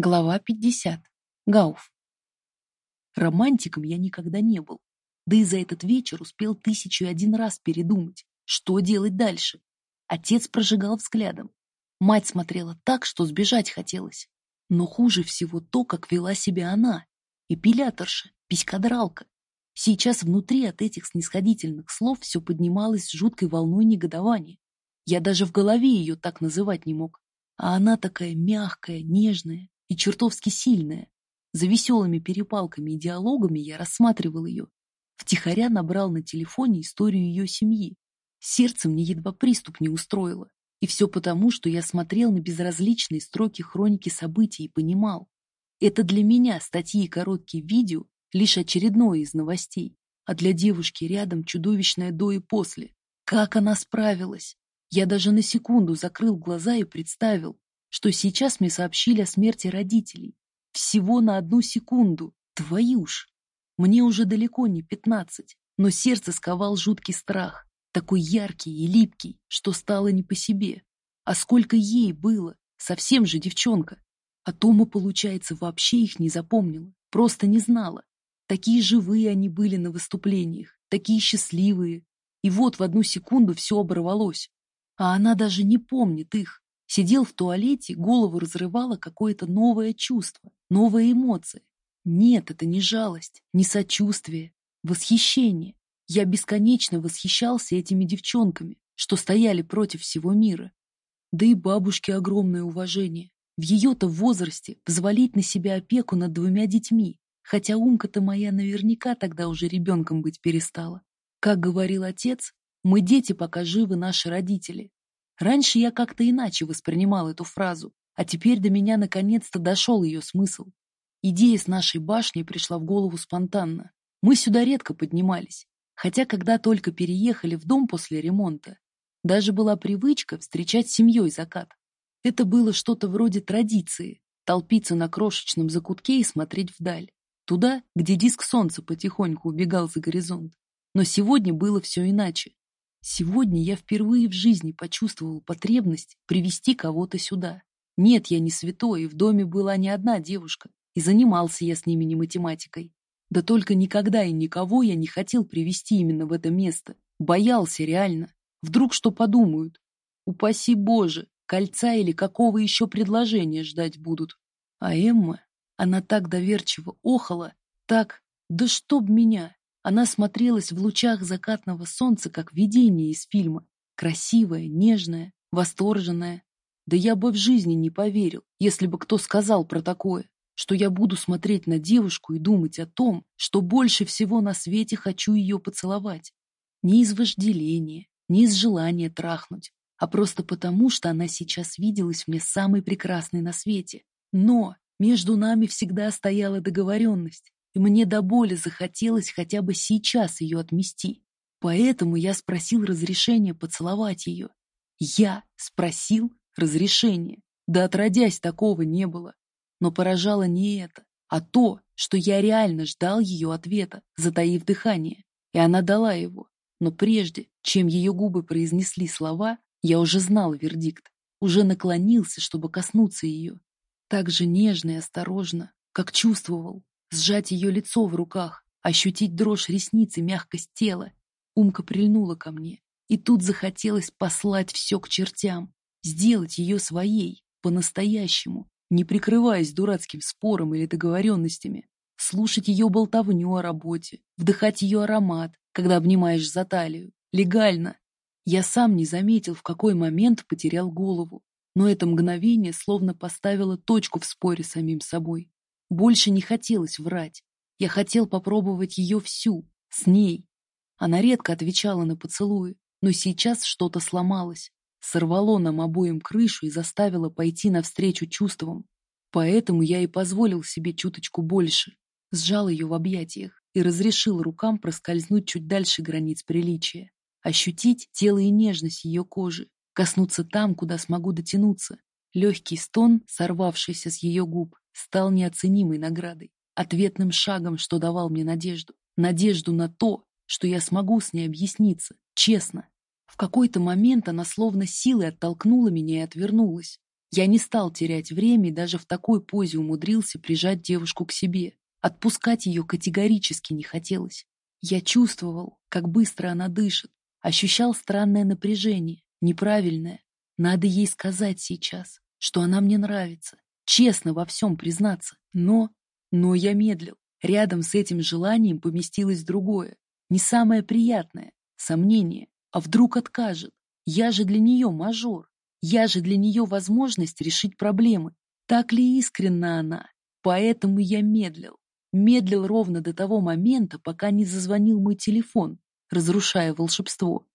Глава 50. Гауф. Романтиком я никогда не был. Да и за этот вечер успел тысячу и один раз передумать, что делать дальше. Отец прожигал взглядом. Мать смотрела так, что сбежать хотелось. Но хуже всего то, как вела себя она. Эпиляторша, писькодралка. Сейчас внутри от этих снисходительных слов все поднималось жуткой волной негодования. Я даже в голове ее так называть не мог. А она такая мягкая, нежная, и чертовски сильная. За веселыми перепалками и диалогами я рассматривал ее. Втихаря набрал на телефоне историю ее семьи. Сердце мне едва приступ не устроило. И все потому, что я смотрел на безразличные строки хроники событий и понимал. Это для меня статьи и короткие видео лишь очередное из новостей, а для девушки рядом чудовищное до и после. Как она справилась? Я даже на секунду закрыл глаза и представил, что сейчас мне сообщили о смерти родителей. Всего на одну секунду. Твою ж! Мне уже далеко не пятнадцать, но сердце сковал жуткий страх, такой яркий и липкий, что стало не по себе. А сколько ей было? Совсем же девчонка. А Тома, получается, вообще их не запомнила, просто не знала. Такие живые они были на выступлениях, такие счастливые. И вот в одну секунду все оборвалось. А она даже не помнит их, Сидел в туалете, голову разрывало какое-то новое чувство, новая эмоция. Нет, это не жалость, не сочувствие, восхищение. Я бесконечно восхищался этими девчонками, что стояли против всего мира. Да и бабушке огромное уважение. В ее-то возрасте взвалить на себя опеку над двумя детьми, хотя умка-то моя наверняка тогда уже ребенком быть перестала. Как говорил отец, мы дети, пока живы наши родители, Раньше я как-то иначе воспринимал эту фразу, а теперь до меня наконец-то дошел ее смысл. Идея с нашей башней пришла в голову спонтанно. Мы сюда редко поднимались, хотя когда только переехали в дом после ремонта, даже была привычка встречать семьей закат. Это было что-то вроде традиции — толпиться на крошечном закутке и смотреть вдаль, туда, где диск солнца потихоньку убегал за горизонт. Но сегодня было все иначе. Сегодня я впервые в жизни почувствовал потребность привести кого-то сюда. Нет, я не святой, и в доме была не одна девушка, и занимался я с ними не математикой. Да только никогда и никого я не хотел привести именно в это место. Боялся реально. Вдруг что подумают? Упаси Боже, кольца или какого еще предложения ждать будут. А Эмма, она так доверчиво охала, так, да чтоб меня. Она смотрелась в лучах закатного солнца, как видение из фильма. Красивая, нежная, восторженная. Да я бы в жизни не поверил, если бы кто сказал про такое, что я буду смотреть на девушку и думать о том, что больше всего на свете хочу ее поцеловать. Не из вожделения, не из желания трахнуть, а просто потому, что она сейчас виделась мне самой прекрасной на свете. Но между нами всегда стояла договоренность и мне до боли захотелось хотя бы сейчас ее отмести. Поэтому я спросил разрешения поцеловать ее. Я спросил разрешения. Да отродясь такого не было. Но поражало не это, а то, что я реально ждал ее ответа, затаив дыхание. И она дала его. Но прежде, чем ее губы произнесли слова, я уже знал вердикт. Уже наклонился, чтобы коснуться ее. Так же нежно и осторожно, как чувствовал, сжать ее лицо в руках, ощутить дрожь ресниц и мягкость тела. Умка прильнула ко мне, и тут захотелось послать все к чертям, сделать ее своей, по-настоящему, не прикрываясь дурацким спором или договоренностями, слушать ее болтовню о работе, вдыхать ее аромат, когда обнимаешь за талию, легально. Я сам не заметил, в какой момент потерял голову, но это мгновение словно поставило точку в споре с самим собой. Больше не хотелось врать. Я хотел попробовать ее всю, с ней. Она редко отвечала на поцелуи, но сейчас что-то сломалось, сорвало нам обоим крышу и заставило пойти навстречу чувствам. Поэтому я и позволил себе чуточку больше, сжал ее в объятиях и разрешил рукам проскользнуть чуть дальше границ приличия, ощутить тело и нежность ее кожи, коснуться там, куда смогу дотянуться. Легкий стон, сорвавшийся с ее губ, стал неоценимой наградой, ответным шагом, что давал мне надежду. Надежду на то, что я смогу с ней объясниться, честно. В какой-то момент она словно силой оттолкнула меня и отвернулась. Я не стал терять время и даже в такой позе умудрился прижать девушку к себе. Отпускать ее категорически не хотелось. Я чувствовал, как быстро она дышит, ощущал странное напряжение, неправильное. Надо ей сказать сейчас, что она мне нравится, честно во всем признаться. Но, но я медлил. Рядом с этим желанием поместилось другое, не самое приятное, сомнение. А вдруг откажет? Я же для нее мажор. Я же для нее возможность решить проблемы. Так ли искренна она? Поэтому я медлил. Медлил ровно до того момента, пока не зазвонил мой телефон, разрушая волшебство.